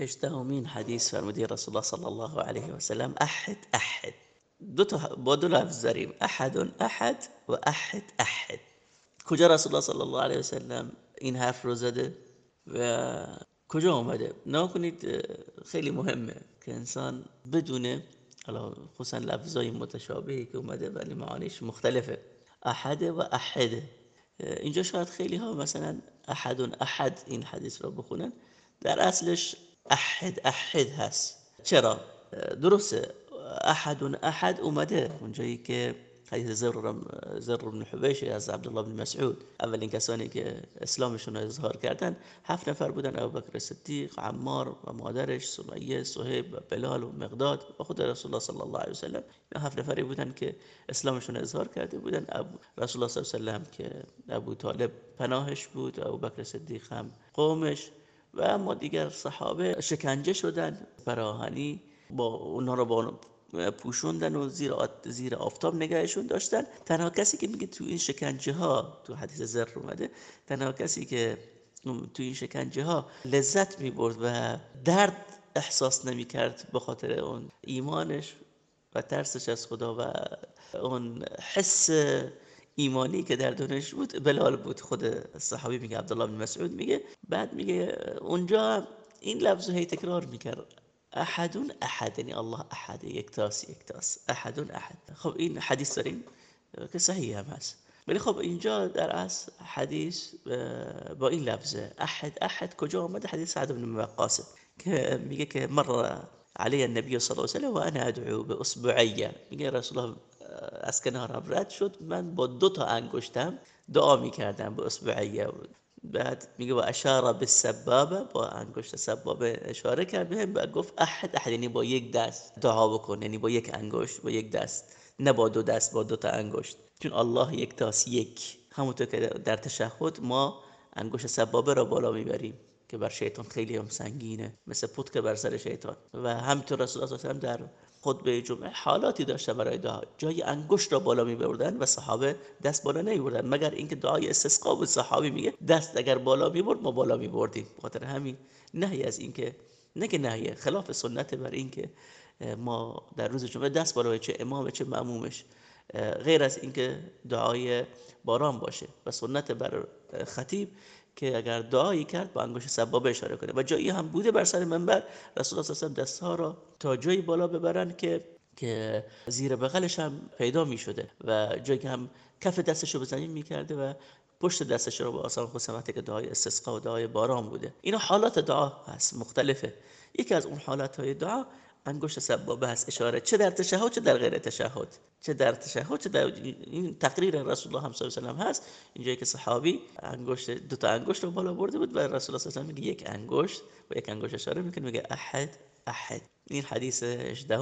هجدهمین حدیث فرمودی رسول الله صلی الله علیه و سلم احد احد. دو تا با دو لفظ داریم احد احد و احد احد. کجا رسول الله صلی الله علیه و سلم این حرف رو زده و کجا آمده کنید خیلی مهمه که انسان بدونه حالا خصوصا لفظای متشابهی که اومده ولی معانیش مختلفه. احد و احد. اینجا شاید خیلی ها مثلا احد احد این حدیث رو بخونن. در اصلش احد احد هست. چرا؟ درسته. احد احد اومده. اونجایی که حدیث زر زر بن حبیش از عبدالله بن مسعود. اولین کسانی که اسلامشون رو اظهار کردن هفت نفر بودن. ابوبکر صدیق عمار و مادرش سمیه صهیب و بلال و مقداد و خود رسول الله صلی الله علیه و سلم هفت نفری بودن که اسلامشون اظهار کرده بودن. ابو رسول الله صلی الله علیه و سلم که ابو طالب پناهش بود. و ابوبکر صدیق هم قومش. و اما دیگر صحابه شکنجه شدن فراهانی با اونها رو با پوشوندن و زیر, زیر آفتاب نگهشون داشتن. تنها کسی که میگه تو این شکنجه ها تو حدیث زر اومده تنها کسی که تو این شکنجه ها لذت می‌برد و درد احساس نمی‌کرد به خاطر اون ایمانش و ترسش از خدا و اون حس ایمانی که در دونش بود بلال بود. خود صحابی میگه عبدالله بن مسعود میگه. بعد میگه اونجا این لفظ هی تکرار می‌کرد. احدون احد یعنی الله احد یک تاس احدون احد. خب این حدیث داریم که صحیح هم هست. ولی خب اینجا در اصل حدیث با این لفظه احد احد کجا آمده؟ حدیث سعد بن وقاص که میگه که مر علی النبی صلی الله علیه و انا ادعو به اصبعیه میگه رسول الله از کنارم رد شد. من با دو تا انگشتم دعا می‌کردم به اصبعیه بعد میگه و اشاره به سبابه با انگشت سبابه اشاره کرد بهم و گفت احد احد یعنی با یک دست دعا بکن یعنی با یک انگشت با یک دست نه با دو دست با دو تا انگشت. چون الله یک تاس یک. همونطور که در تشهد ما انگشت سبابه را بالا می‌بریم. که بر شیطان خیلی هم سنگینه مثل پود که بر سر شیطان. و همینطور رسول الله صلی در خطبه جمعه حالاتی داشته برای دعا. جای انگشت را بالا می بردن و صحابه دست بالا نمی بردن مگر اینکه دعای استسقا بود صحابی میگه دست اگر بالا می برد ما بالا می بردیم خاطر همین نهی از اینکه نه که نهیه خلاف سنت بر اینکه ما در روز جمعه دست بالا چه امام چه معمومش. غیر از اینکه دعای باران باشه و سنت بر خطیب که اگر دعایی کرد با انگشت سبابه اشاره کنه. و جایی هم بوده بر سر منبر رسول الله صلی الله دست ها را تا جایی بالا ببرن که که زیر بغلش هم پیدا می شده و جایی هم کف دستش رو به زمین می و پشت دستش رو با آسان خود وقتی که دعای استسقا و دعای باران بوده. اینا حالات دعا هست مختلفه. یکی از اون حالات های دعا انگشت سبابه هست اشاره. چه در تشهد چه در غیر تشهد. چه در تشهد چه در این تقریر رسول الله صلی الله علیه و هست. اینجایی که صحابی انگشت دو تا انگشت رو بالا برده بود و رسول الله صلی الله علیه و میگه یک انگشت و یک انگشت اشاره می‌کنه میگه احد احد. این حدیث 18